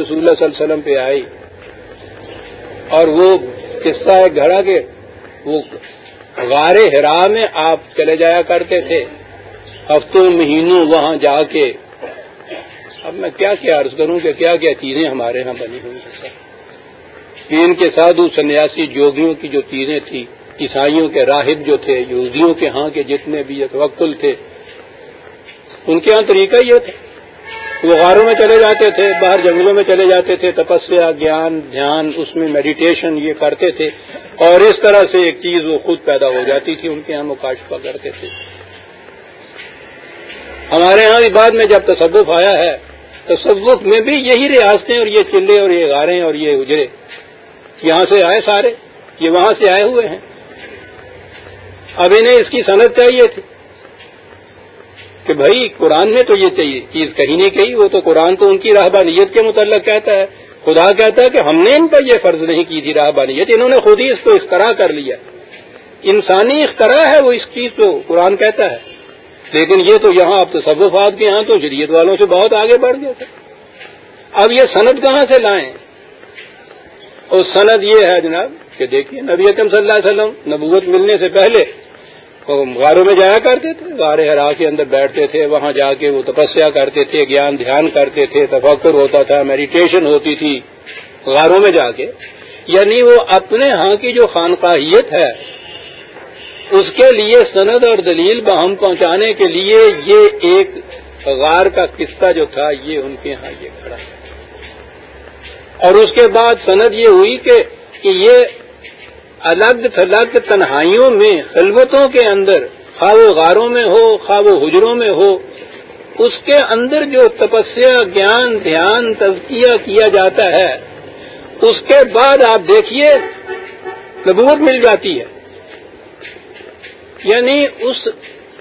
رسول اللہ صلی اللہ علیہ وسلم پہ آئی۔ اور وہ قصہ ہے گھڑا کے۔ وہ غار ہرا میں آپ چلے جایا کرتے تھے۔ ہفتوں مہینوں وہاں جا کے۔ اب میں کیا کیا عرض کروں کہ کیا کیا چیزیں ہمارے یہاں بنی ہوئی ہیں۔ ان کے سادھو سنیاسی جوگیوں کی جو چیزیں تھیں عیسائیوں کے راہب جو تھے، یہودیوں کے ہاں کے جتنے بھی توکل تھے، ان کے ہاں طریقہ یہ تھا وہ غاروں میں چلے جاتے تھے، باہر جنگلوں میں چلے جاتے تھے، تپسیا، گیان، دھیان، اس میں میڈیٹیشن یہ کرتے تھے۔ اور اس طرح سے ایک چیز وہ خود پیدا ہو جاتی تھی، ان کے یہاں مکاشفہ کرتے تھے۔ ہمارے یہاں بعد میں جب تصوف آیا ہے، تصوف میں بھی یہی ریاستیں اور یہ چلے اور یہ غاریں اور یہ اجرے۔ یہاں سے آئے سارے، یہ وہاں سے آئے ہوئے ہیں۔ اب انہیں اس کی صنعت چاہیے تھی۔ کہ بھائی قرآن میں تو یہ چیز کہیں نہیں کہی، وہ تو قرآن تو ان کی راہبانیت کے متعلق کہتا ہے۔ خدا کہتا ہے کہ ہم نے ان پر یہ فرض نہیں کی تھی راہبانیت انہوں نے خود ہی اس کو اختراع کر لیا۔ انسانی اختراع ہے، وہ اس چیز کو قرآن کہتا ہے۔ لیکن یہ تو یہاں اب تصوفات کے یہاں تو شریعت والوں سے بہت آگے بڑھ گئے تھے اب یہ سند کہاں سے لائیں؟ اور سند یہ ہے جناب کہ دیکھیے نبی اکم صلی اللہ علیہ وسلم نبوت ملنے سے پہلے غاروں میں جایا کرتے تھے غار ہرا کے اندر بیٹھتے تھے، وہاں جا کے وہ تپسیا کرتے تھے، گیان دھیان کرتے تھے، تفکر ہوتا تھا میڈیٹیشن ہوتی تھی غاروں میں جا کے۔ یعنی وہ اپنے ہاں کی جو خانقاہیت ہے، اس کے لیے سند اور دلیل بہم پہنچانے کے لیے یہ ایک غار کا قصہ جو تھا، یہ ان کے ہاں یہ کھڑا۔ اور اس کے بعد سند یہ ہوئی کہ یہ الگ تھلگ تنہائیوں میں، خلوتوں کے اندر خواہ وہ غاروں میں ہو خواہ وہ حجروں میں ہو، اس کے اندر جو تپسیا، گیان، دھیان، تزکیہ کیا جاتا ہے، اس کے بعد آپ دیکھیے، نبوت مل جاتی ہے۔ یعنی اس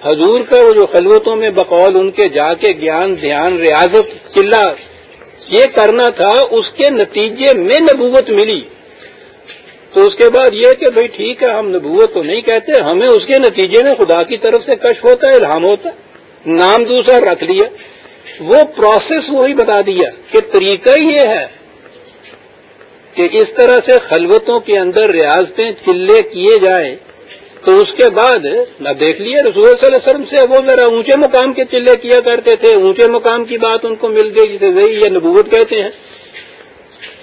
حضور کا وہ جو خلوتوں میں بقول، ان کے جا کے گیان، دھیان، ریاضت، قلعہ، یہ کرنا تھا، اس کے نتیجے میں نبوت ملی۔ تو اس کے بعد یہ کہ بھائی ٹھیک ہے، ہم نبوت تو نہیں کہتے، ہمیں اس کے نتیجے میں خدا کی طرف سے کش ہوتا ہے، الہام ہوتا ہے۔ نام دوسرا رکھ لیا۔ وہ پروسیس وہی بتا دیا کہ طریقہ یہ ہے کہ اس طرح سے خلوتوں کے اندر ریاضتیں چلے کیے جائیں۔ تو اس کے بعد نہ دیکھ لیے رسول صلی اللہ علیہ وسلم سے وہ ذرا اونچے مقام کے چلے کیا کرتے تھے۔ اونچے مقام کی بات ان کو مل گئی، جسے وہی یا نبوت کہتے ہیں۔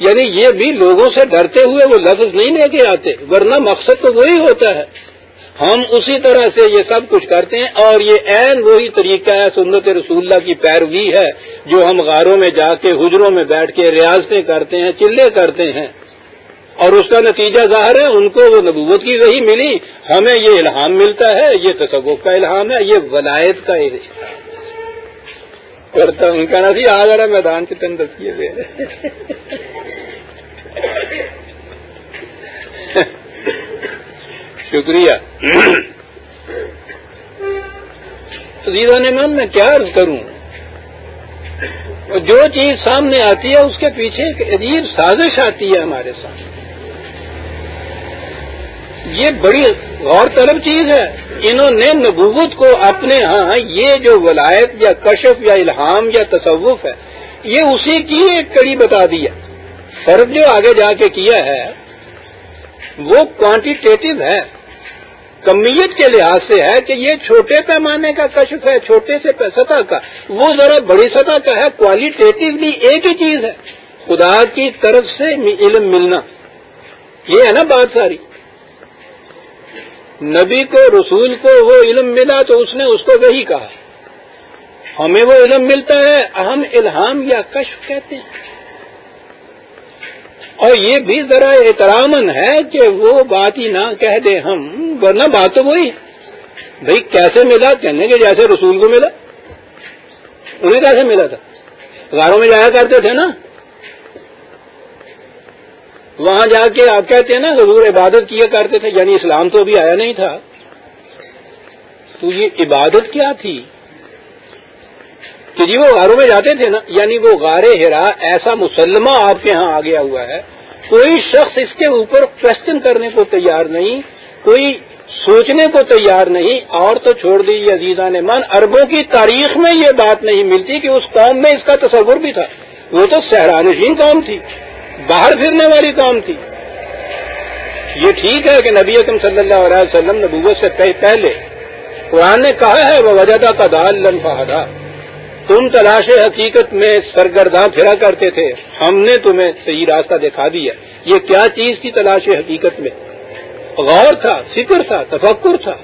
یعنی یہ بھی لوگوں سے ڈرتے ہوئے وہ لفظ نہیں لے کے آتے، ورنہ مقصد تو وہی ہوتا ہے۔ ہم اسی طرح سے یہ سب کچھ کرتے ہیں اور یہ عین وہی طریقہ ہے، سنت رسول اللہ کی پیروی ہے، جو ہم غاروں میں جا کے، حجروں میں بیٹھ کے ریاضتیں کرتے ہیں، چلے کرتے ہیں۔ اور اس کا نتیجہ ظاہر ہے، ان کو وہ نبوت کی وہی ملی۔ ہمیں یہ الہام ملتا ہے، یہ تصوف کا الہام ہے، یہ ولایت کا کرتا ہوں کہنا سی آ جا رہا میدان سے تن دسیے شکریہ من میں کیا عرض کروں؟ جو چیز سامنے آتی ہے، اس کے پیچھے ایک عجیب سازش آتی ہے ہمارے سامنے۔ یہ بڑی غور طلب چیز ہے۔ انہوں نے نبوت کو اپنے ہاں یہ جو ولایت یا کشف یا الہام یا تصوف ہے، یہ اسی کی ایک کڑی بتا دیا فرق جو آگے جا کے کیا ہے، وہ کوانٹیٹیو ہے۔ کمیت کے لحاظ سے ہے کہ یہ چھوٹے پیمانے کا کشف ہے، چھوٹے سے سطح کا۔ وہ ذرا بڑی سطح کا ہے کوالٹیٹیولی ایک ہی چیز ہے۔ خدا کی طرف سے علم ملنا۔ یہ ہے نا بات ساری۔ نبی کو، رسول کو وہ علم ملا تو اس نے اس کو وہی کہا۔ ہمیں وہ علم ملتا ہے، اہم الہام یا کشف کہتے ہیں۔ اور یہ بھی ذرا احترام ہے کہ وہ بات ہی نہ کہہ دے ہم، ورنہ بات تو وہی۔ بھائی کیسے ملا؟ کہنے کے جیسے رسول کو ملا۔ انہیں کیسے ملا تھا؟ غاروں میں جایا کرتے تھے نا۔ وہاں جا کے آپ کہتے ہیں نا، حضور عبادت کیا کرتے تھے یعنی اسلام تو ابھی آیا نہیں تھا۔ تو یہ عبادت کیا تھی؟ کہ جی وہ غاروں میں جاتے تھے نا یعنی وہ غار ہرا ایسا مسلمہ آپ کے ہاں آ گیا ہوا ہے، کوئی شخص اس کے اوپر کوشچن کرنے کو تیار نہیں، کوئی سوچنے کو تیار نہیں، اور تو چھوڑ دی عزیزہ نے من۔ اربوں کی تاریخ میں یہ بات نہیں ملتی کہ اس قوم میں اس کا تصور بھی تھا۔ وہ تو سہرانشین قوم تھی، باہر پھرنے والی قوم تھی۔ یہ ٹھیک ہے کہ نبی اکم صلی اللہ علیہ وسلم نبوت سے پہلے قرآن نے کہا ہے وہ وجدہ کا دال لن فہدا تم تلاش حقیقت میں سرگرداں پھرا کرتے تھے۔ ہم نے تمہیں صحیح راستہ دکھا دیا۔ یہ کیا چیز تھی تلاش حقیقت میں؟ غور تھا، فکر تھا، تفکر تھا۔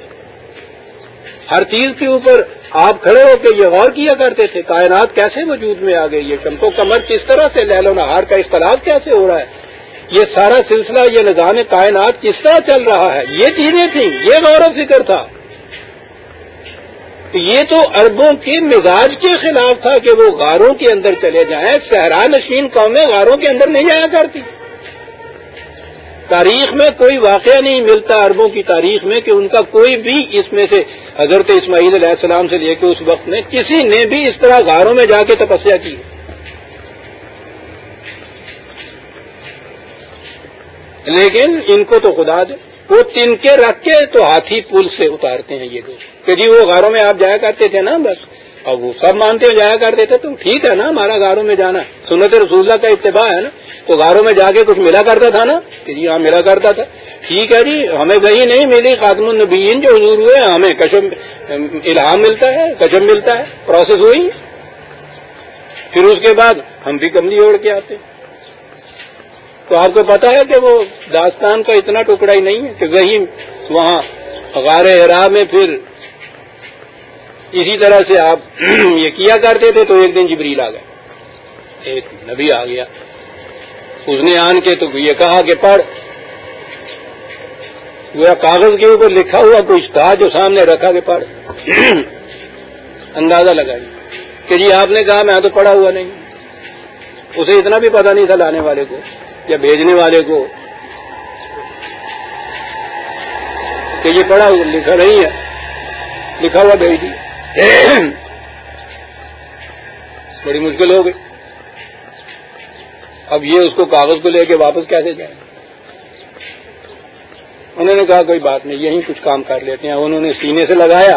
ہر چیز کے اوپر آپ کھڑے ہو کے یہ غور کیا کرتے تھے، کائنات کیسے وجود میں آ گئی ہے چمکو کمر کس طرح سے لہل و نہار کا اختلاف کیسے ہو رہا ہے؟ یہ سارا سلسلہ، یہ نظام کائنات کس طرح چل رہا ہے؟ یہ چیزیں تھیں، یہ غور و فکر تھا۔ یہ تو اربوں کے مزاج کے خلاف تھا کہ وہ غاروں کے اندر چلے جائیں، صحرا نشین قومیں غاروں کے اندر نہیں جایا کرتی۔ تاریخ میں کوئی واقعہ نہیں ملتا عربوں کی تاریخ میں کہ ان کا کوئی بھی اس میں سے حضرت اسماعیل علیہ السلام سے لے کے اس وقت میں کسی نے بھی اس طرح غاروں میں جا کے تپسیا کی۔ لیکن ان کو تو خدا دے، وہ تن کے رکھ کے تو ہاتھی پل سے اتارتے ہیں یہ لوگ۔ کہ جی وہ غاروں میں آپ جایا کرتے تھے نا بس۔ اور وہ سب مانتے ہیں جایا کرتے تھے، تو ٹھیک ہے نا، ہمارا غاروں میں جانا۔ سنت رسول اللہ کا اتباع ہے نا، تو غاروں میں جا کے کچھ ملا کرتا تھا نا؟ کہ جی ہاں ملا کرتا تھا۔ ٹھیک ہے جی ہمیں وہی نہیں ملی۔ خاتم النبیین جو حضور ہوئے، ہمیں کشم، الہام ملتا ہے، کشم ملتا ہے پروسیس ہوئی۔ پھر اس کے بعد ہم بھی کملی اوڑھ کے آتے۔ تو آپ کو پتا ہے کہ وہ داستان کا اتنا ٹکڑا ہی نہیں ہے کہ وہی وہاں غار ہرا میں پھر اسی طرح سے آپ یہ کیا کرتے تھے تو ایک دن جبریل آ گئے۔ ایک نبی آ گیا۔ اس نے آن کے تو یہ کہا کہ پڑھ۔ وہ کاغذ کے اوپر لکھا ہوا کچھ تھا جو سامنے رکھا کہ پڑھ۔ اندازہ لگائی کہ جی آپ نے کہا میں تو پڑھا ہوا نہیں۔ اسے اتنا بھی پتا نہیں تھا لانے والے کو یا بھیجنے والے کو کہ یہ پڑھا ہوا لکھا نہیں ہے۔ لکھا ہوا بھیج دی بڑی مشکل ہو گئی۔ اب یہ اس کو کاغذ کو لے کے واپس کیسے جائیں؟ انہوں نے کہا، کوئی بات نہیں، یہیں کچھ کام کر لیتے ہیں۔ انہوں نے سینے سے لگایا،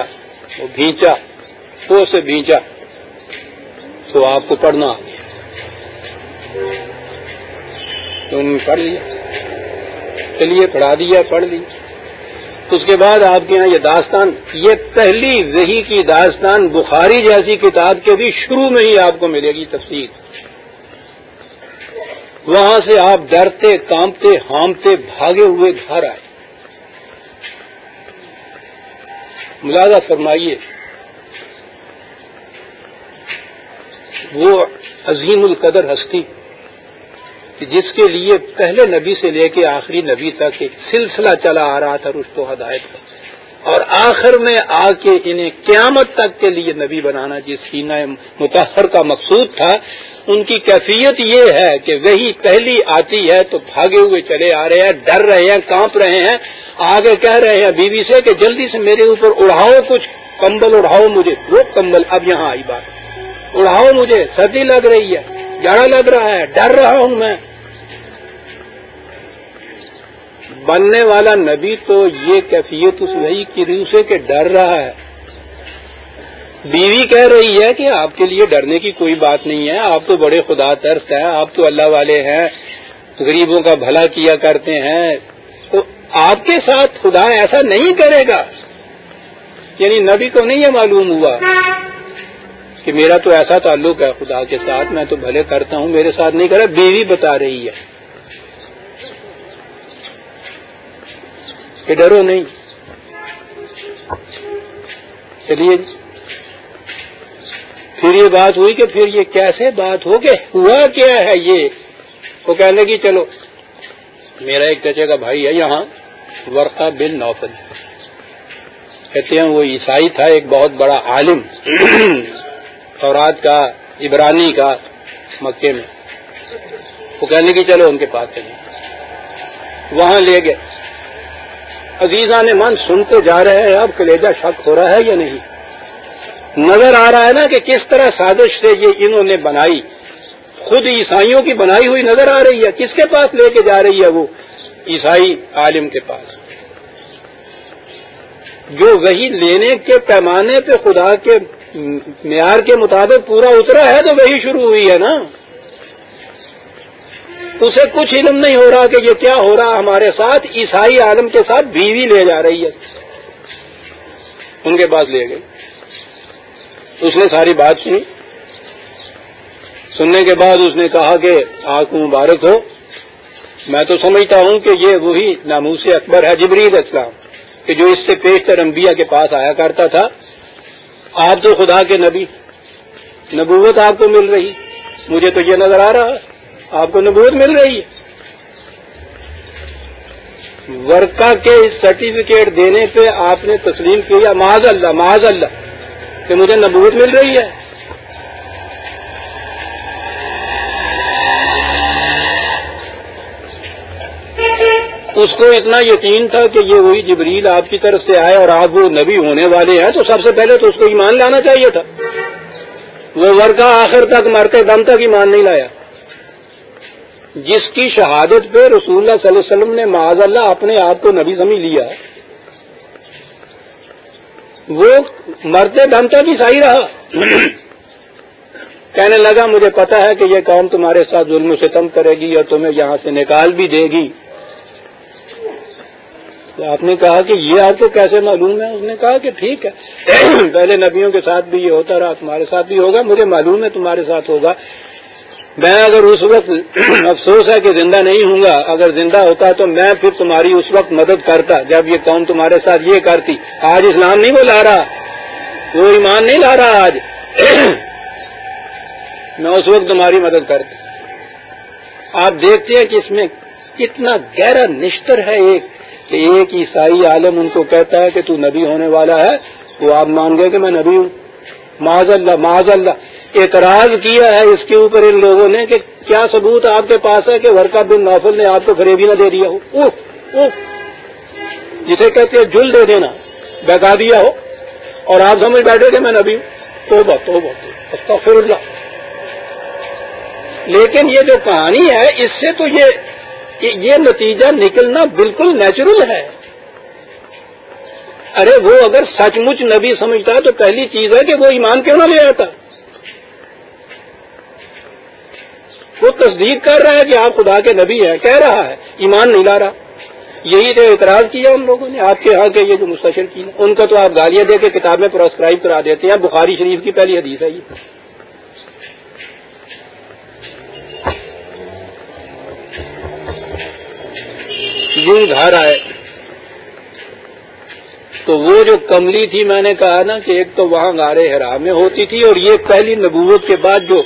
وہ بھینچا تو سے بھینچا۔ تو آپ کو پڑھنا۔ تو انہوں نے پڑھ لیا۔ چلیے، پڑھا دیا، پڑھ لی۔ اس کے بعد آپ کے یہاں یہ داستان، یہ پہلی وہی کی داستان بخاری جیسی کتاب کے بھی شروع میں ہی آپ کو ملے گی تفصیل۔ وہاں سے آپ ڈرتے کامتے ہامتے، بھاگے ہوئے گھر آئے۔ ملازہ فرمائیے۔ وہ عظیم القدر ہستی۔ جس کے لیے پہلے نبی سے لے کے آخری نبی تک ایک سلسلہ چلا آ رہا تھا رشت و ہدایت کا۔ اور آخر میں آ کے انہیں قیامت تک کے لیے نبی بنانا، جس سینہ متحر کا مقصود تھا، ان کی کیفیت یہ ہے کہ وہی پہلی آتی ہے تو بھاگے ہوئے چلے آ رہے ہیں، ڈر رہے ہیں، کانپ رہے ہیں۔ آگے کہہ رہے ہیں بیوی سے کہ جلدی سے میرے اوپر اڑاؤ کچھ کمبل، اڑاؤ مجھے وہ کمبل۔ اب یہاں آئی بات۔ اڑاؤ مجھے سردی لگ رہی ہے جاڑا لگ رہا ہے، ڈر رہا ہوں میں۔ بننے والا نبی تو یہ کیفیت اس وہی کی روح سے کہ ڈر رہا ہے۔ بیوی کہہ رہی ہے کہ آپ کے لیے ڈرنے کی کوئی بات نہیں ہے، آپ تو بڑے خدا ترس ہیں، آپ تو اللہ والے ہیں، غریبوں کا بھلا کیا کرتے ہیں۔ تو آپ کے ساتھ خدا ایسا نہیں کرے گا۔ یعنی نبی کو نہیں یہ معلوم ہوا کہ میرا تو ایسا تعلق ہے خدا کے ساتھ، میں تو بھلے کرتا ہوں، میرے ساتھ نہیں کرا، بیوی بتا رہی ہے۔ کہ ڈرو نہیں۔ چلیے جی۔ پھر یہ بات ہوئی کہ پھر یہ کیسے بات ہو کہ ہوا کیا ہے یہ؟ وہ کہنے کی چلو۔ میرا ایک چچے کا بھائی ہے یہاں، ورقہ بن نوفل۔ کہتے ہیں وہ عیسائی تھا، ایک بہت بڑا عالم۔ کا، عبرانی کا مکے میں۔ وہ کہنے کی چلو ان کے پاس چلے وہاں لے گئے۔ عزیزہ نے من سنتے جا رہے ہیں، اب کلیجہ شک ہو رہا ہے یا نہیں؟ نظر آ رہا ہے نا کہ کس طرح سازش سے یہ انہوں نے بنائی، خود عیسائیوں کی بنائی ہوئی نظر آ رہی ہے، کس کے پاس لے کے جا رہی ہے وہ عیسائی عالم کے پاس؟ جو وہی لینے کے پیمانے پہ خدا کے معیار کے مطابق پورا اترا ہے تو وہی شروع ہوئی ہے نا؟ اسے کچھ علم نہیں ہو رہا کہ یہ کیا ہو رہا ہمارے ساتھ، عیسائی عالم کے ساتھ بیوی لے جا رہی ہے۔ ان کے پاس لے گئی۔ اس نے ساری بات سنی۔ سننے کے بعد اس نے کہا کہ آپ مبارک ہو۔ میں تو سمجھتا ہوں کہ یہ وہی ناموس اکبر ہے، جبریل اسلام، کہ جو اس سے پیشتر انبیاء کے پاس آیا کرتا تھا۔ آپ تو خدا کے نبی، نبوت آپ کو مل رہی۔ مجھے تو یہ نظر آ رہا آپ کو نبوت مل رہی ہے۔ ورکا کے سرٹیفکیٹ دینے پہ آپ نے تسلیم کیا معاذ اللہ معاذ اللہ کہ مجھے نبوت مل رہی ہے۔ اس کو اتنا یقین تھا کہ یہ وہی جبریل آپ کی طرف سے آئے اور آپ وہ نبی ہونے والے ہیں، تو سب سے پہلے تو اس کو ایمان لانا چاہیے تھا۔ وہ ورکا آخر تک مرتے دم تک ایمان نہیں لایا۔ جس کی شہادت پہ رسول اللہ صلی اللہ علیہ وسلم نے معاذ اللہ اپنے آپ کو نبی سمجھ لیا، وہ مرتے دم تک ہی صحیح رہا۔ کہنے لگا، مجھے پتا ہے کہ یہ قوم تمہارے ساتھ ظلم و ستم کرے گی اور تمہیں یہاں سے نکال بھی دے گی۔ تو آپ نے کہا کہ یہ آپ کو کیسے معلوم ہے؟ اس نے کہا کہ ٹھیک ہے۔ پہلے نبیوں کے ساتھ بھی یہ ہوتا رہا، تمہارے ساتھ بھی ہوگا، مجھے معلوم ہے تمہارے ساتھ ہوگا۔ میں اگر اس وقت افسوس ہے کہ زندہ نہیں ہوں گا، اگر زندہ ہوتا تو میں پھر تمہاری اس وقت مدد کرتا۔ جب یہ قوم تمہارے ساتھ یہ کرتی، آج اسلام نہیں وہ لا رہا، وہ ایمان نہیں لا رہا آج۔ میں اس وقت تمہاری مدد کرتا۔ آپ دیکھتے ہیں کہ اس میں کتنا گہرا نشتر ہے ایک، کہ ایک عیسائی عالم ان کو کہتا ہے کہ تو نبی ہونے والا ہے، وہ آپ مان گئے کہ میں نبی ہوں۔ معذ اللہ معذ اللہ۔ اعتراض کیا ہے اس کے اوپر ان لوگوں نے کہ کیا ثبوت آپ کے پاس ہے کہ ورکا بن نوفل نے آپ کو فریبی نہ دے دیا ہو؟ جسے کہتے ہیں جل دے دینا بہا دیا ہو۔ اور آپ سمجھ بیٹھے کہ میں نبی ہوں۔ تو بات تو بات اللہ لیکن یہ جو کہانی ہے، اس سے تو یہ یہ نتیجہ نکلنا بالکل نیچرل ہے۔ ارے، وہ اگر سچ مچ نبی سمجھتا ہے تو پہلی چیز ہے کہ وہ ایمان کیوں نہ لے آتا؟ تصدیق کر رہا ہے کہ آپ خدا کے نبی ہیں، کہہ رہا ہے، ایمان نہیں لا رہا۔ یہی تو اعتراض کیا ان لوگوں نے، آپ کے ہاں کے یہ جو مستشر کی ان کا تو آپ گالیاں دے کے کتابیں پرسکرائب کرا دیتے ہیں۔ بخاری شریف کی پہلی حدیث ہے یہ۔ یوں گھر آئے۔ تو وہ جو کملی تھی، میں نے کہا نا کہ ایک تو وہاں گارے حرام میں ہوتی تھی اور یہ پہلی نبوت کے بعد جو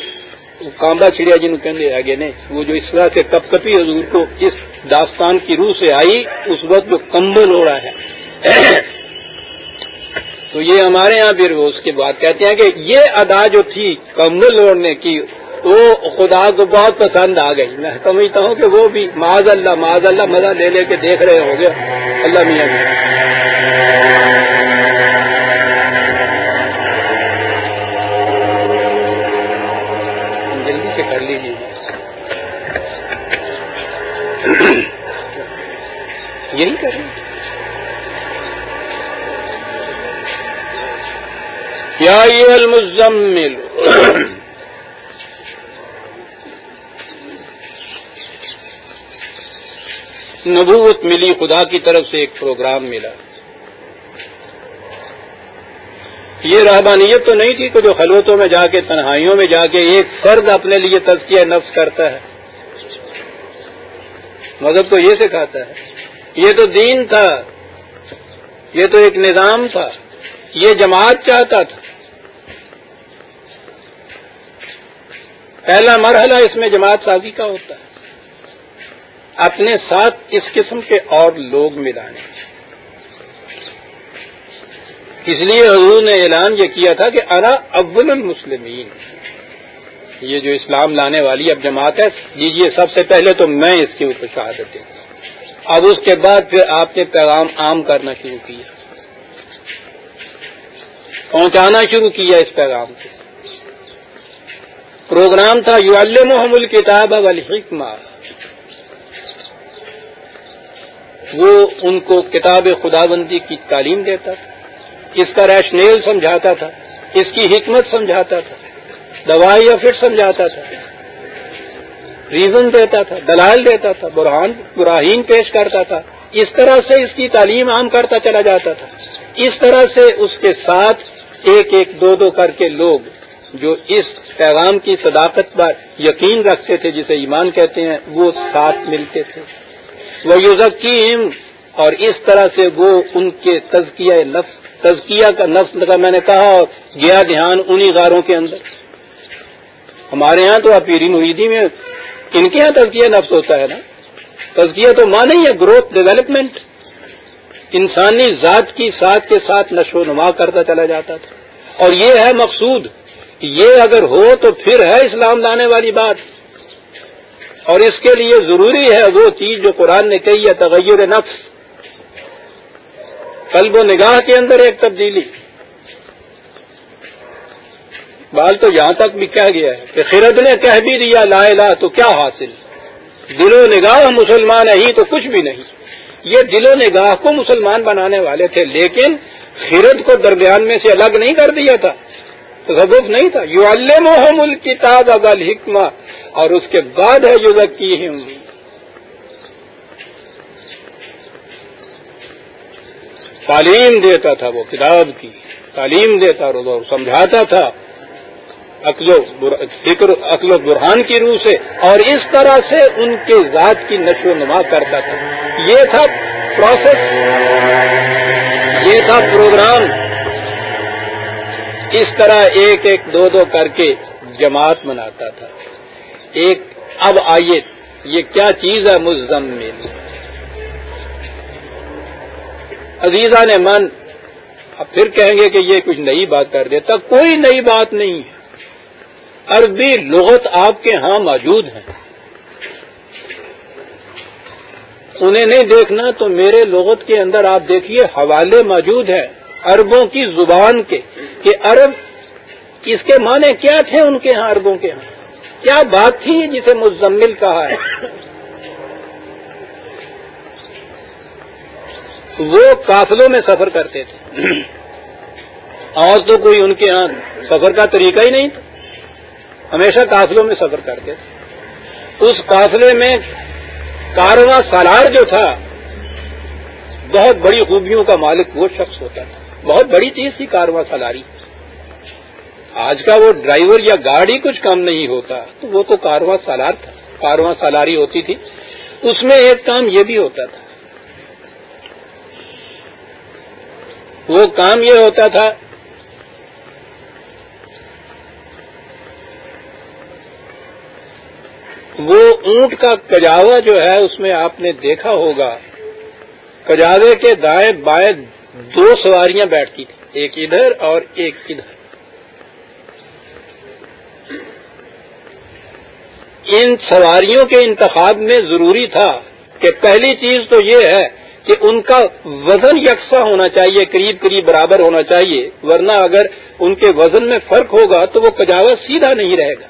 کامبا چڑیا جن کہ آگے نے، وہ جو اس طرح سے کپ کپی حضور کو اس داستان کی روح سے آئی، اس وقت جو کمبل اوڑا ہے۔ تو یہ ہمارے یہاں پھر اس کے بعد کہتے ہیں کہ یہ ادا جو تھی کمبل اوڑھنے کی، وہ خدا کو بہت پسند آ گئی۔ میں سمجھتا ہوں کہ وہ بھی معاذ اللہ معاذ اللہ مزہ لے لے کے دیکھ رہے ہوں گے۔ اللہ میاں۔ یہی کریں کیا یہ المزمل۔ نبوت ملی، خدا کی طرف سے ایک پروگرام ملا۔ یہ رہبانیت تو نہیں تھی کہ جو خلوتوں میں جا کے، تنہائیوں میں جا کے ایک فرد اپنے لیے تزکیہ نفس کرتا ہے۔ مذہب تو یہ سکھاتا ہے یہ تو دین تھا، یہ تو ایک نظام تھا، یہ جماعت چاہتا تھا۔ پہلا مرحلہ اس میں جماعت سازی کا ہوتا ہے۔ اپنے ساتھ اس قسم کے اور لوگ ملانے۔ اس لیے حضور نے اعلان یہ کیا تھا کہ انا اول المسلمین۔ یہ جو اسلام لانے والی اب جماعت ہے لیجیے سب سے پہلے تو میں اس کے اوپر شہادت دوں۔ اب اس کے بعد پھر آپ نے پیغام عام کرنا شروع کیا۔ پہنچانا شروع کیا اس پیغام کو۔ پروگرام تھا یو محمد کتاب والحکمہ۔ وہ ان کو کتاب خدا بندی کی تعلیم دیتا تھا۔ اس کا ریشنیل سمجھاتا تھا۔ اس کی حکمت سمجھاتا تھا۔ دوائی یا فٹ سمجھاتا تھا۔ ریزن دیتا تھا دلال دیتا تھا، برہان، براہین پیش کرتا تھا۔ اس طرح سے اس کی تعلیم عام کرتا چلا جاتا تھا۔ اس طرح سے اس کے ساتھ ایک ایک دو دو کر کے لوگ جو اس پیغام کی صداقت پر یقین رکھتے تھے، جسے ایمان کہتے ہیں، وہ ساتھ ملتے تھے۔ وہ یوزکیم اور اس طرح سے وہ ان کے تزکیہ نفس، تزکیہ کا نفس لگا، میں نے کہا، اور گیا دھیان انہی غاروں کے اندر۔ ہمارے ہاں تو اپیری مریدی میں ان کے یہاں تزکیہ نفس ہوتا ہے نا؟ تزکیہ تو مانے ہی ہے گروتھ ڈیولپمنٹ انسانی ذات کی ساتھ کے ساتھ نشو و نما کرتا چلا جاتا تھا۔ اور یہ ہے مقصود، یہ اگر ہو تو پھر ہے اسلام لانے والی بات۔ اور اس کے لیے ضروری ہے وہ چیز جو قرآن نے کہی ہے، تغیر نفس۔ قلب و نگاہ کے اندر ایک تبدیلی۔ بال تو یہاں تک بھی کہہ گیا ہے کہ خرد نے کہہ بھی دیا، لا الہ، تو کیا حاصل؟ دل و نگاہ مسلمان ہے ہی تو کچھ بھی نہیں۔ یہ دل و نگاہ کو مسلمان بنانے والے تھے، لیکن خرد کو درمیان میں سے الگ نہیں کر دیا تھا تصوف نہیں تھا۔ یو المحم الکتاب ابل حکمہ اور اس کے بعد ہے جو کی تعلیم دیتا تھا وہ کتاب کی، تعلیم دیتا اور سمجھاتا تھا۔ فکر عقل و برہان کی روح سے اور اس طرح سے ان کے ذات کی نشو و نما کرتا تھا۔ یہ تھا پروسیس یہ تھا پروگرام اس طرح ایک ایک دو دو کر کے جماعت مناتا تھا۔ ایک، اب آئیے، یہ کیا چیز ہے مزمل؟ عزیزہ نے من، اب پھر کہیں گے کہ یہ کچھ نئی بات کر دیتا کوئی نئی بات نہیں ہے۔ عربی لغت آپ کے ہاں موجود ہیں۔ انہیں نہیں دیکھنا تو میرے لغت کے اندر آپ دیکھیے حوالے موجود ہیں عربوں کی زبان کے، کہ عرب اس کے معنی کیا تھے ان کے ہاں عربوں کے ہاں؟ کیا بات تھی جسے مزمل کہا ہے؟ وہ قافلوں میں سفر کرتے تھے۔ اور تو کوئی ان کے ہاں سفر کا طریقہ ہی نہیں۔ تھا ہمیشہ قافلوں میں سفر کرتے تھے اس قافلے میں کارواں سالار جو تھا، بہت بڑی خوبیوں کا مالک وہ شخص ہوتا تھا۔ بہت بڑی چیز تھی کارواں سالاری۔ آج کا وہ ڈرائیور یا گاڑی کچھ کم نہیں ہوتا، تو وہ تو کارواں سالار تھا۔ کارواں سالاری ہوتی تھی۔ اس میں ایک کام یہ بھی ہوتا تھا۔ وہ کام یہ ہوتا تھا وہ اونٹ کا کجاوا جو ہے، اس میں آپ نے دیکھا ہوگا۔ کجاوے کے دائیں بائیں دو سواریاں بیٹھتی تھیں، ایک ادھر اور ایک ادھر۔ ان سواریوں کے انتخاب میں ضروری تھا کہ پہلی چیز تو یہ ہے کہ ان کا وزن یکساں ہونا چاہیے، قریب قریب برابر ہونا چاہیے، ورنہ اگر ان کے وزن میں فرق ہوگا تو وہ کجاوا سیدھا نہیں رہے گا۔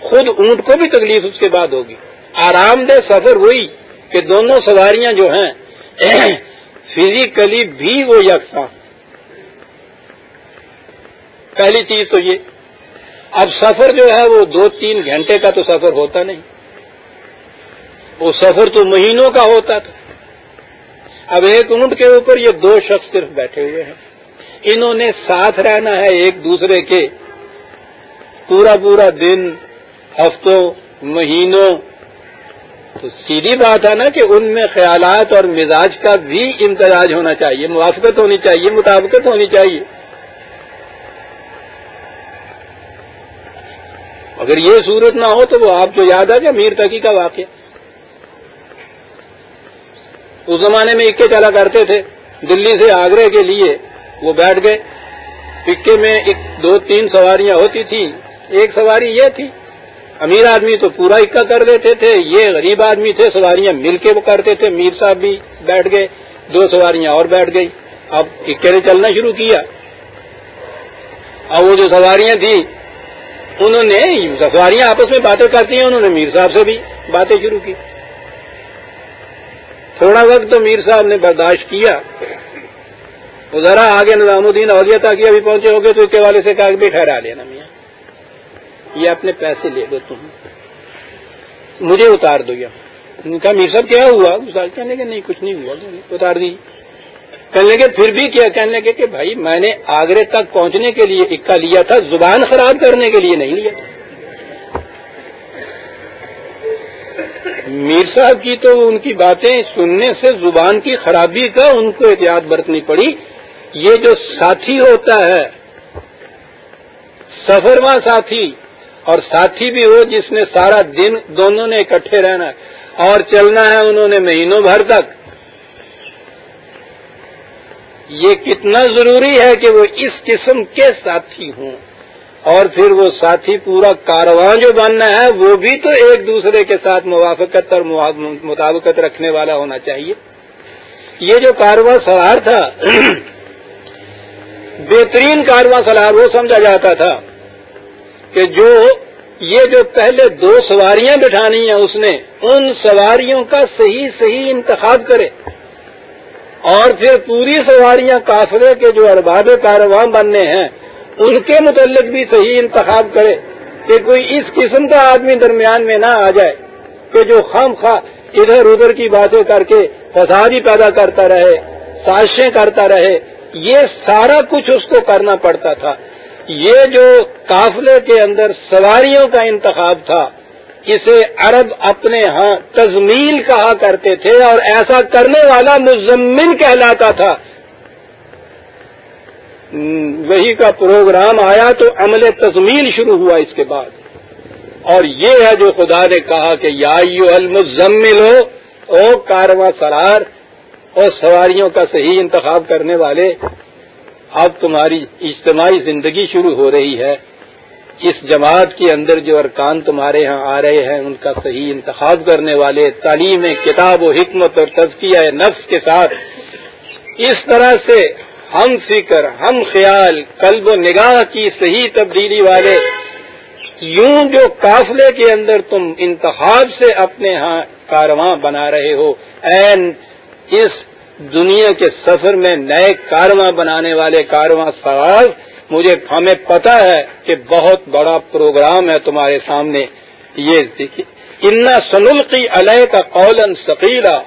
خود اونٹ کو بھی تکلیف اس کے بعد ہوگی۔ آرام دہ سفر ہوئی کہ دونوں سواریاں جو ہیں فزیکلی بھی وہ یکساں۔ پہلی چیز تو یہ، اب سفر جو ہے وہ دو تین گھنٹے کا تو سفر ہوتا نہیں۔ وہ سفر تو مہینوں کا ہوتا تھا۔ اب ایک اونٹ کے اوپر یہ دو شخص صرف بیٹھے ہوئے ہیں۔ انہوں نے ساتھ رہنا ہے ایک دوسرے کے۔ پورا پورا دن ہفتوں، مہینوں۔ تو سیدھی بات ہے نا کہ ان میں خیالات اور مزاج کا بھی امتزاج ہونا چاہیے، موافقت ہونی چاہیے، مطابقت ہونی چاہیے۔ اگر یہ صورت نہ ہو تو وہ آپ جو یاد ہے کہ میر تقی کا واقعہ۔ اس زمانے میں اکے چلا کرتے تھے، دلی سے آگرے کے لیے وہ بیٹھ گئے۔ اکے میں ایک دو تین سواریاں ہوتی تھیں، ایک سواری یہ تھی امیر آدمی تو پورا اکا کر دیتے تھے، یہ غریب آدمی تھے، سواریاں مل کے وہ کرتے تھے۔ میر صاحب بھی بیٹھ گئے، دو سواریاں اور بیٹھ گئی۔ اب اکے نے چلنا شروع کیا۔ اب وہ جو سواریاں تھیں، انہوں نے سواریاں آپس میں باتیں کرتی ہیں، انہوں نے میر صاحب سے بھی باتیں شروع کی۔ تھوڑا وقت تو میر صاحب نے برداشت کیا۔ وہ ذرا آگے نظام الدین اولیا تاکہ ابھی پہنچے ہو گے تو اکے والے سے کہا بھی ٹھہرا لینا میاں۔ یہ اپنے پیسے لے لو تم۔ مجھے اتار دو یہ کہا، میر صاحب، کیا ہوا؟ کہنے کے، نہیں، کچھ نہیں ہوا۔ اتار دی۔ کہنے لگے پھر بھی کیا؟ کہنے لگے کہ بھائی، میں نے آگرے تک پہنچنے کے لیے اکا لیا تھا، زبان خراب کرنے کے لیے نہیں لیا۔ تھا میر صاحب کی تو ان کی باتیں سننے سے زبان کی خرابی کا ان کو احتیاط برتنی پڑی۔ یہ جو ساتھی ہوتا ہے، سفرواں ساتھی اور ساتھی بھی ہو جس نے سارا دن دونوں نے اکٹھے رہنا اور چلنا ہے انہوں نے مہینوں بھر تک۔ یہ کتنا ضروری ہے کہ وہ اس قسم کے ساتھی ہوں۔ اور پھر وہ ساتھی پورا کارواں جو بننا ہے، وہ بھی تو ایک دوسرے کے ساتھ موافقت اور مطابقت رکھنے والا ہونا چاہیے۔ یہ جو کارواں سوار تھا، بہترین کارواں سلار وہ سمجھا جاتا تھا۔ کہ جو یہ جو پہلے دو سواریاں بٹھانی ہیں اس نے، ان سواریوں کا صحیح صحیح انتخاب کرے۔ اور پھر پوری سواریاں کافرے کے جو ارباب کارواں بننے ہیں، ان کے متعلق بھی صحیح انتخاب کرے کہ کوئی اس قسم کا آدمی درمیان میں نہ آ جائے کہ جو خام خواہ ادھر ادھر کی باتیں کر کے فسادی پیدا کرتا رہے، سازشیں کرتا رہے، یہ سارا کچھ اس کو کرنا پڑتا تھا۔ یہ جو قافلے کے اندر سواریوں کا انتخاب تھا، اسے عرب اپنے ہاں تزمیل کہا کرتے تھے اور ایسا کرنے والا مزمل کہلاتا تھا۔ وہی کا پروگرام آیا تو عمل تزمیل شروع ہوا اس کے بعد۔ اور یہ ہے جو خدا نے کہا کہ یا المزمل ہو او کارواں سرار اور سواریوں کا صحیح انتخاب کرنے والے اب تمہاری اجتماعی زندگی شروع ہو رہی ہے۔ اس جماعت کے اندر جو ارکان تمہارے ہاں آ رہے ہیں، ان کا صحیح انتخاب کرنے والے، تعلیم، کتاب و حکمت اور تزکیہ نفس کے ساتھ۔ اس طرح سے ہم فکر، ہم خیال، قلب و نگاہ کی صحیح تبدیلی والے، یوں جو قافلے کے اندر تم انتخاب سے اپنے ہاں کارواں بنا رہے ہو۔ این اس دنیا کے سفر میں نئے کارواں بنانے والے کارواں سواز مجھے ہمیں پتا ہے کہ بہت بڑا پروگرام ہے تمہارے سامنے۔ یہ دیکھیے۔ انا سنلقی علیہ کا قولن ثقیلا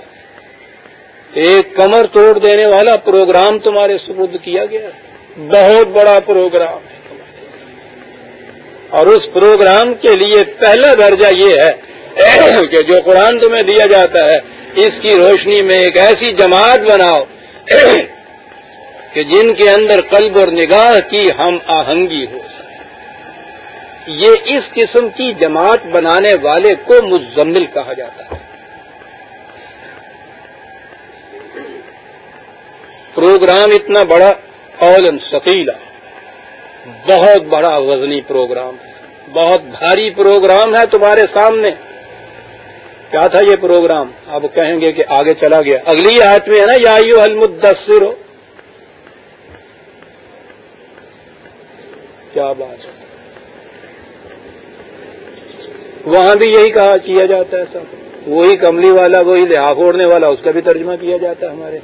ایک کمر توڑ دینے والا پروگرام تمہارے سبد کیا گیا۔ بہت بڑا پروگرام ہے۔ اور اس پروگرام کے لیے پہلا درجہ یہ ہے کہ جو قرآن تمہیں دیا جاتا ہے اس کی روشنی میں ایک ایسی جماعت بناؤ کہ جن کے اندر قلب اور نگاہ کی ہم آہنگی ہو۔ یہ اس قسم کی جماعت بنانے والے کو مزمل کہا جاتا ہے۔ پروگرام اتنا بڑا اولن ثقیلا بہت بڑا وزنی پروگرام ہے بہت بھاری پروگرام ہے تمہارے سامنے۔ کیا تھا یہ پروگرام؟ اب کہیں گے کہ آگے چلا گیا۔ اگلی آیت میں ہے نا، یا المدثر ہو کیا بات ہے؟ وہاں بھی یہی کہا کیا جاتا ہے سب۔ وہی کملی والا، وہی لحاف اوڑھنے والا، اس کا بھی ترجمہ کیا جاتا ہے ہمارے۔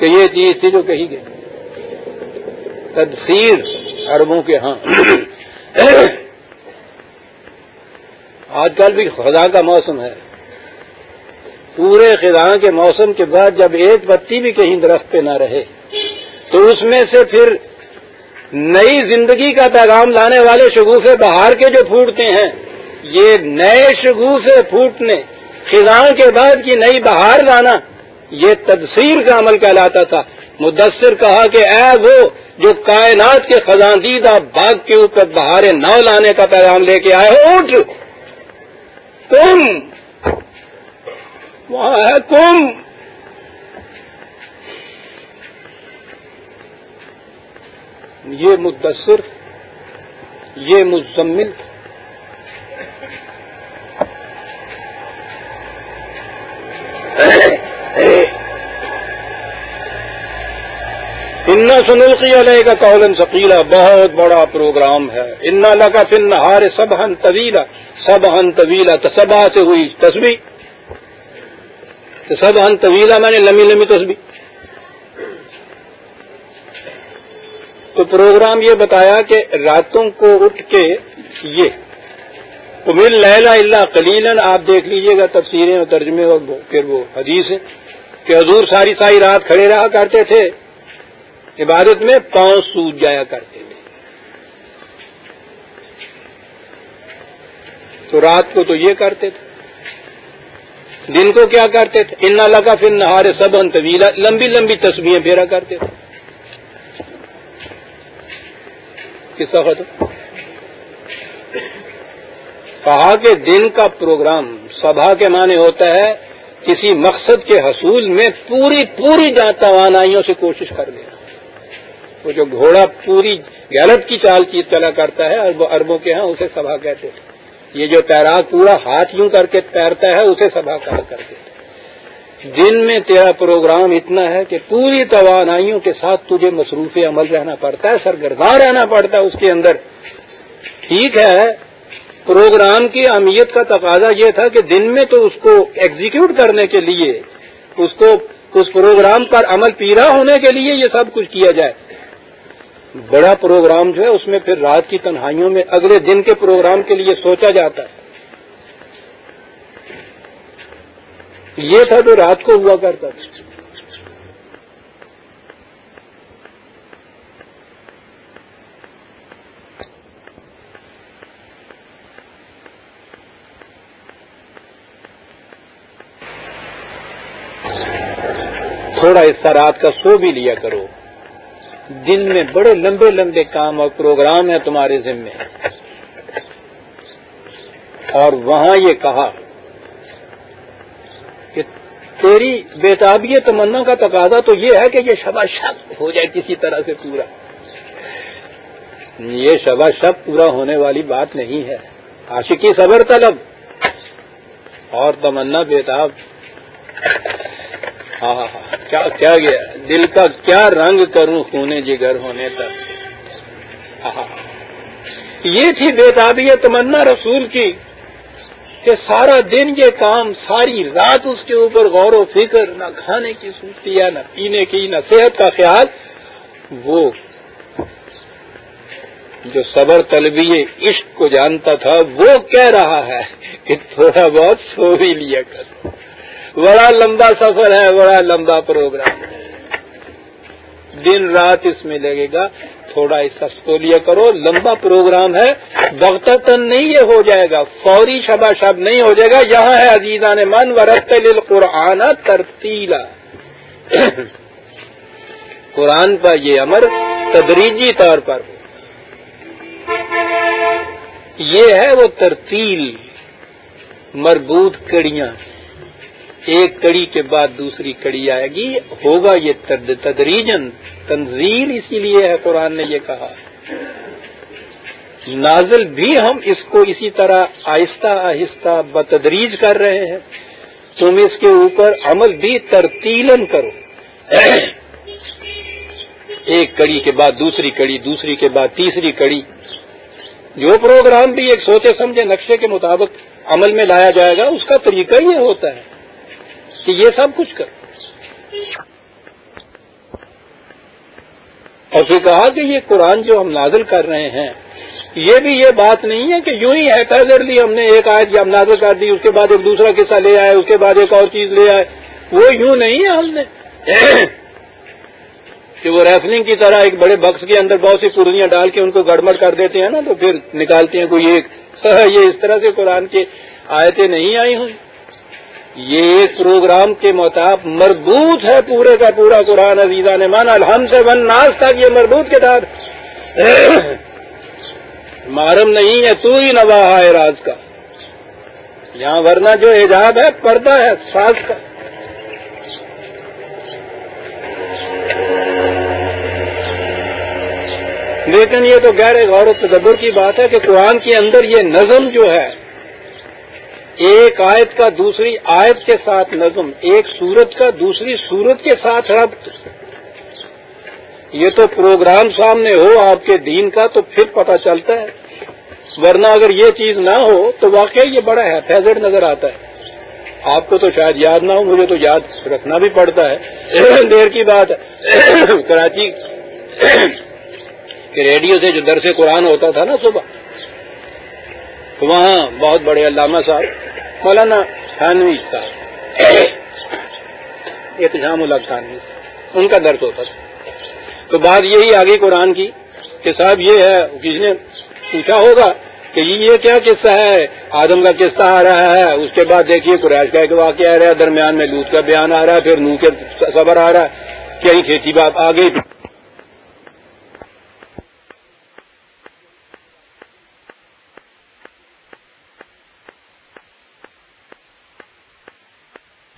کہ یہ چیز تھی جو کہی گئی۔ تدفیر اربوں کے ہاں۔ آج کل بھی خدا کا موسم ہے۔ پورے خدا کے موسم کے بعد جب ایک بتی بھی کہیں درخت پہ نہ رہے، تو اس میں سے پھر نئی زندگی کا پیغام لانے والے شگوفے بہار کے جو پھوٹتے ہیں، یہ نئے شگوفے پھوٹنے خزاں کے بعد کی نئی بہار لانا، یہ تدثیر کا عمل کہلاتا تھا۔ مدثر کہا کہ اے وہ جو کائنات کے خزاندیدہ باغ کے اوپر بہارے نو لانے کا پیغام لے کے آئے ہو، اٹھ۔ تم وہاں ہے تم۔ یہ مدثر، یہ مزمل۔ ان سنلقی علیہ کا قولن ثقیلا بہت بڑا پروگرام ہے۔ ان کا فن نہار سب ہن طویلا سب ہن طویلا تو سبا سے ہوئی تصویر سب ہن طویلا میں نے لمبی لمبی تصویر تو پروگرام یہ بتایا کہ راتوں کو اٹھ کے یہ مل لیلا اللہ کلیلن آپ دیکھ لیجیے گا تفسیریں اور ترجمے اور پھر وہ حدیث ہے کہ حضور ساری ساری رات کھڑے رہا کرتے تھے، عبادت میں پاؤں سوج جایا کرتے تو رات کو تو یہ کرتے تھے۔ دن کو کیا کرتے تھے؟ ان لگا پھر نہارے سب طویلا لمبی لمبی تصویریں پھیرا کرتے تھے۔ کس وقت کہا کہ دن کا پروگرام سبھا کے معنی ہوتا ہے کسی مقصد کے حصول میں پوری پوری توانائیوں سے کوشش کر لینا وہ جو گھوڑا پوری غلط کی چال کی چلا کرتا ہے، اربوں کے ہاں اسے سبھا کہتے تھے۔ یہ جو تیراک پورا ہاتھ یوں کر کے تیرتا ہے، اسے سبھا کر کرتے دن میں تیرا پروگرام اتنا ہے کہ پوری توانائیوں کے ساتھ تجھے مصروف عمل رہنا پڑتا ہے، سرگرداں رہنا پڑتا ہے اس کے اندر۔ ٹھیک ہے، پروگرام کی اہمیت کا تقاضا یہ تھا کہ دن میں تو اس کو ایگزیکیوٹ کرنے کے لیے، اس کو، اس پروگرام پر عمل پیرا ہونے کے لیے یہ سب کچھ کیا جائے۔ بڑا پروگرام جو ہے، اس میں پھر رات کی تنہائیوں میں اگلے دن کے پروگرام کے لیے سوچا جاتا ہے۔ یہ تھا جو رات کو ہوا کرتا تھا۔ تھوڑا حصہ رات کا سو بھی لیا کرو۔ دن میں بڑے لمبے لمبے کام اور پروگرام ہیں تمہارے ذمے۔ اور وہاں یہ کہا کہ تیری بےتابی تمنا کا تقاضا تو یہ ہے کہ یہ شبا شب ہو جائے کسی طرح سے پورا۔ یہ شبا شب پورا ہونے والی بات نہیں ہے۔ عاشقی صبر طلب۔ اور تمنا بےتاب ہاں ہاں ہاں کیا کیا گیا؟ دل کا کیا رنگ کروں خونے جگر ہونے تک؟ یہ تھی بےتابی تمنا رسول کی کہ سارا دن یہ کام، ساری رات اس کے اوپر غور و فکر، نہ کھانے کی سوچتی ہے نہ پینے کی، نہ صحت کا خیال۔ وہ جو صبر طلبی عشق کو جانتا تھا، وہ کہہ رہا ہے کہ تھوڑا بہت سو بھی لیا کر۔ بڑا لمبا سفر ہے، بڑا لمبا پروگرام ہے۔ دن رات اس میں لگے گا، تھوڑا اس سو لیا کرو، لمبا پروگرام ہے۔ وقت نہیں یہ ہو جائے گا، فوری شبا شب نہیں ہو جائے گا۔ یہاں ہے عزیزان من ورت قرآن ترتیلا۔ قرآن پر یہ امر تدریجی طور پر۔ یہ ہے وہ ترتیل، مربوط کڑیاں۔ ایک کڑی کے بعد دوسری کڑی آئے گی، ہوگا یہ تدریجن تنزیل اسی لیے ہے، قرآن نے یہ کہا۔ نازل بھی ہم اس کو اسی طرح آہستہ آہستہ بتدریج کر رہے ہیں۔ تم اس کے اوپر عمل بھی ترتیلن کرو۔ ایک کڑی کے بعد دوسری کڑی، دوسری کے بعد تیسری کڑی۔ جو پروگرام بھی ایک سوچے سمجھے نقشے کے مطابق عمل میں لایا جائے گا، اس کا طریقہ یہ ہوتا ہے۔ کہ یہ سب کچھ کر اور پھر کہا کہ یہ قرآن جو ہم نازل کر رہے ہیں، یہ بھی یہ بات نہیں ہے کہ یوں ہی ہے پیزر لی، ہم نے ایک آیت جب نازل کر دی، اس کے بعد ایک دوسرا قصہ لے آئے، اس کے بعد ایک اور چیز لے آئے۔ وہ یوں نہیں ہے ہم نے۔ کہ وہ ریفلنگ کی طرح ایک بڑے بکس کے اندر بہت سی پورنیاں ڈال کے ان کو گڑبڑ کر دیتے ہیں نا، تو پھر نکالتے ہیں کوئی ایک۔ یہ اس طرح سے قرآن کی آیتیں نہیں آئی ہوئی۔ یہ ایک پروگرام کے مطابق مربوط ہے پورے کا پورا قرآن عزیزہ نے مانا۔ الحم سے ون ناز تک یہ مربوط کتاب محرم نہیں ہے، تو ہی نواح ہے راز کا۔ یہاں ورنہ جو ایجاب ہے، پردہ ہے، ساز کا۔ لیکن یہ تو گہرے غور و تدبر کی بات ہے کہ قرآن کے اندر یہ نظم جو ہے ایک آیت کا دوسری آیت کے ساتھ نظم، ایک سورت کا دوسری سورت کے ساتھ ربط۔ یہ تو پروگرام سامنے ہو آپ کے دین کا تو پھر پتہ چلتا ہے۔ ورنہ اگر یہ چیز نہ ہو تو واقعی یہ بڑا ہے فیزڈ نظر آتا ہے۔ آپ کو تو شاید یاد نہ ہو، مجھے تو یاد رکھنا بھی پڑتا ہے۔ دیر کی بات ہے۔ کراچی کے ریڈیو سے جو درس قرآن ہوتا تھا نا صبح وہاں بہت بڑے علامہ صاحب، مولانا تھانوی صاحب۔ احتجام الگ تھانوی۔ ان کا درد ہوتا۔ تھا تو بات یہی آگئی قرآن کی کہ صاحب یہ ہے، کسی نے پوچھا ہوگا کہ یہ کیا قصہ ہے؟ آدم کا قصہ آ رہا ہے۔ اس کے بعد دیکھیے قریش کا ایک واقعہ آ رہا ہے، درمیان میں لوت کا بیان آ رہا ہے، پھر نو کے صبر آ رہا ہے۔ کہیں کھیتی بات آ گئی